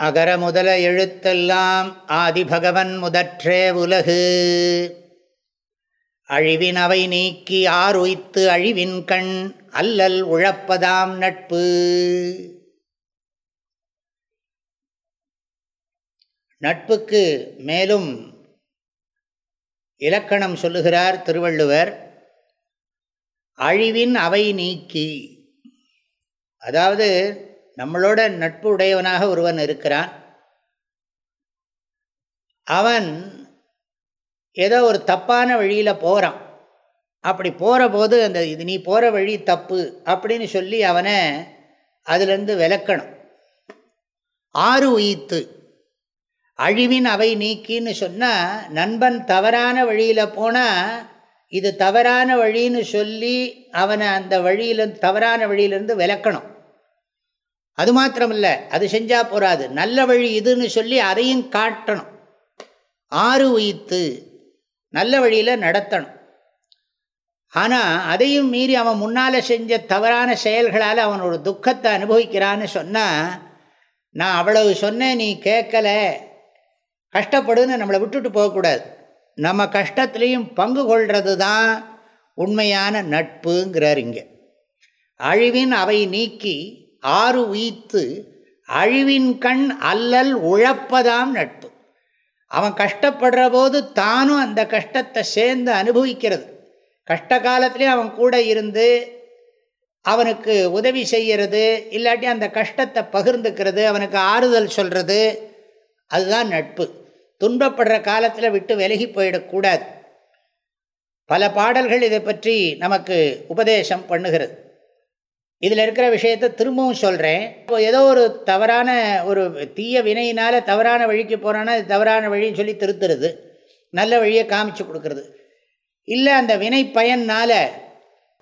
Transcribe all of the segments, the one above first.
அகர முதல எழுத்தெல்லாம் ஆதிபகவன் முதற்றே உலகு. அழிவின் அவை நீக்கி உய்த்து அழிவின் கண் அல்லல் உழப்பதாம் நட்பு. நட்புக்கு மேலும் இலக்கணம் சொல்லுகிறார் திருவள்ளுவர். அழிவின் அவை நீக்கி அதாவது நம்மளோட நட்பு உடையவனாக ஒருவன் இருக்கிறான். அவன் ஏதோ ஒரு தப்பான வழியில் போகிறான் அப்படி போகிற போது அந்த இது நீ போகிற வழி தப்பு அப்படின்னு சொல்லி அவனை அதுலேருந்து விளக்கணும் ஆறு உயித்து. அழிவின் அவை நீக்கின்னு சொன்னால் நண்பன் தவறான வழியில் போனால் இது தவறான வழின்னு சொல்லி அவனை அந்த வழியில் தவறான வழியிலேருந்து விளக்கணும் அது மாத்திரமில்ல அது செஞ்சால் போகாது நல்ல வழி இதுன்னு சொல்லி அதையும் காட்டணும். ஆறு உயித்து நல்ல வழியில் நடத்தணும். ஆனால் அதையும் மீறி அவன் முன்னால் செஞ்ச தவறான செயல்களால் அவனோட துக்கத்தை அனுபவிக்கிறான்னு சொன்னால் நான் அவ்வளவு சொன்னேன் நீ கேட்கலை. கஷ்டப்படுன்னு நம்மளை விட்டுட்டு போகக்கூடாது. நம்ம கஷ்டத்துலேயும் பங்கு கொள்வது தான் உண்மையான நட்புங்கிறார் இங்கே. அழிவின் அவை நீக்கி ஆறு உயித்து அழிவின் கண் அல்லல் உழப்பதாம் நட்பு. அவன் கஷ்டப்படுற போது தானும் அந்த கஷ்டத்தை சேர்ந்து அனுபவிக்கிறது. கஷ்ட காலத்துலேயும் அவன் கூட இருந்து அவனுக்கு உதவி செய்கிறது இல்லாட்டி அந்த கஷ்டத்தை பகிர்ந்துக்கிறது அவனுக்கு ஆறுதல் சொல்கிறது அதுதான் நட்பு. துன்பப்படுற காலத்தில் விட்டு விலகி போயிடக்கூடாது பல பாடல்கள் இதை பற்றி நமக்கு உபதேசம் பண்ணுகிறது. இதில் இருக்கிற விஷயத்தை திரும்பவும் சொல்கிறேன் இப்போ ஏதோ ஒரு தவறான ஒரு தீய வினையினால் தவறான வழிக்கு போகிறான்னா அது தவறான வழின்னு சொல்லி திருத்துறது. நல்ல வழியை காமிச்சு கொடுக்கறது. இல்லை அந்த வினை பயனால்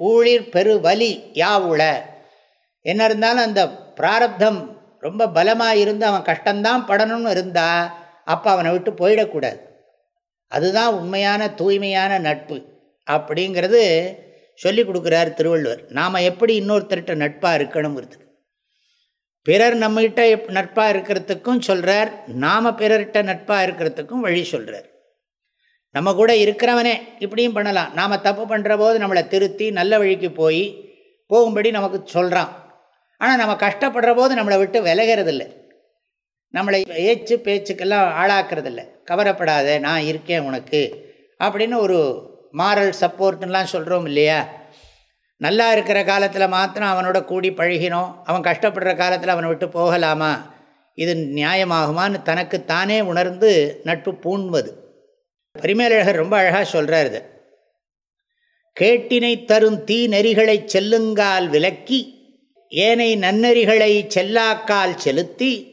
ஊழிர் பெரு வலி யாவுள என்ன இருந்தாலும் அந்த பிராரப்தம் ரொம்ப பலமாக இருந்து அவன் கஷ்டம்தான் படணும்னு இருந்தால் அப்போ அவனை விட்டு போயிடக்கூடாது. அதுதான் உண்மையான தூய்மையான நட்பு. அப்படிங்கிறது சொல்லி கொடுக்குறார் திருவள்ளுவர். நாம் எப்படி இன்னொருத்தர்கிட்ட நட்பாக இருக்கணுங்கிறதுக்கு. பிறர் நம்மகிட்ட எப் நட்பாக இருக்கிறதுக்கும் சொல்கிறார் நாம் பிறர்கிட்ட நட்பாக இருக்கிறதுக்கும் வழி சொல்கிறார் நம்ம கூட இருக்கிறவனே இப்படியும் பண்ணலாம். நாம் தப்பு பண்ணுற போது நம்மளை திருத்தி நல்ல வழிக்கு போய் போகும்படி நமக்கு சொல்கிறான் ஆனால் நம்ம கஷ்டப்படுற போது நம்மளை விட்டு விலகிறதில்லை. நம்மளை ஏச்சு பேச்சுக்கெல்லாம் ஆளாக்குறதில்ல. கவரப்படாத நான் இருக்கேன் உனக்கு அப்படின்னு ஒரு மாரல் சப்போர்ட்டுலாம் சொல்கிறோம் இல்லையா? நல்லா இருக்கிற காலத்தில் மாத்திரம் அவனோட கூடி பழகினோம். அவன் கஷ்டப்படுற காலத்தில் அவனை விட்டு போகலாமா? இது நியாயமாகுமான்னு தனக்கு தானே உணர்ந்து நட்பு பூண்பது. பரிமேலழகர் ரொம்ப அழகாக சொல்கிறார் இது. கேட்டினை தரும் தீ நெறிகளை செல்லுங்கால் விலக்கி ஏனை நன்னெறிகளை செல்லாக்கால் செலுத்தி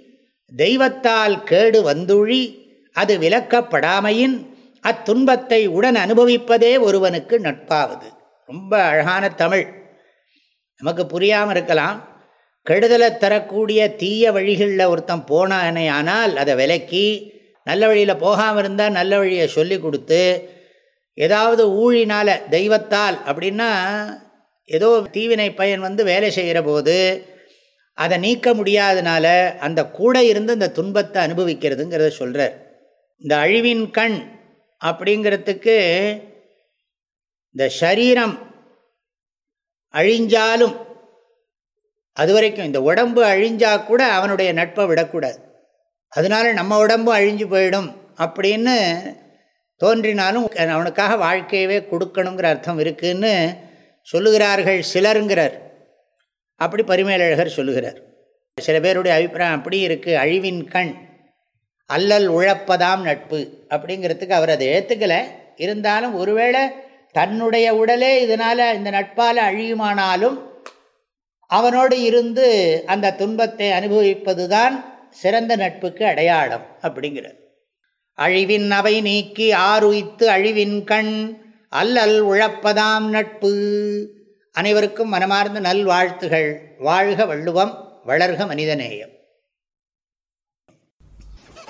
தெய்வத்தால் கேடு வந்துழி அது விலக்கப்படாமையின் அத்துன்பத்தை உடன் அனுபவிப்பதே ஒருவனுக்கு நட்பாவது. ரொம்ப அழகான தமிழ். நமக்கு புரியாமல் இருக்கலாம். கெடுதலை தரக்கூடிய தீய வழிகளில் ஒருத்தன் போனானே ஆனால் அதை விலக்கி நல்ல வழியில் போகாமல் இருந்தால் நல்ல வழியை சொல்லி கொடுத்து ஏதாவது ஊழினால் தெய்வத்தால் அப்படின்னா ஏதோ தீவினை பயன் வந்து வேலை செய்கிற போது அதை நீக்க முடியாதனால அந்த கூட இருந்து இந்த துன்பத்தை அனுபவிக்கிறதுங்கிறத சொல்கிறார் இந்த அழிவின் கண் அப்படிங்கிறதுக்கு இந்த சரீரம் அழிஞ்சாலும் அது வரைக்கும் இந்த உடம்பு அழிஞ்சா கூட அவனுடைய நட்பை விடக்கூடாது. அதனால நம்ம உடம்பும் அழிஞ்சு போயிடும் அப்படின்னு தோன்றினாலும் அவனுக்காக வாழ்க்கையவே கொடுக்கணுங்கிற அர்த்தம் இருக்குன்னு சொல்லுகிறார்கள் சிலருங்கிறார். அப்படி பரிமேலழகர் சொல்லுகிறார். சில பேருடைய அபிப்பிராயம் அப்படி இருக்குது அழிவின் கண். அல்லல் உழப்பதாம் நட்பு. அப்படிங்கிறதுக்கு அவர் அதை ஏற்றுக்கலை இருந்தாலும் ஒருவேளை தன்னுடைய உடலே இதனால் இந்த நட்பால் அழியுமானாலும் அவனோடு இருந்து அந்த துன்பத்தை அனுபவிப்பது தான் சிறந்த நட்புக்கு அடையாளம் அப்படிங்கிறார். அழிவின் அவை நீக்கி ஆறுய்த்து அழிவின் கண் அல்லல் உழப்பதாம் நட்பு. அனைவருக்கும் மனமார்ந்த நல்வாழ்த்துகள். வாழ்க வள்ளுவம் வளர்க மனிதநேயம்.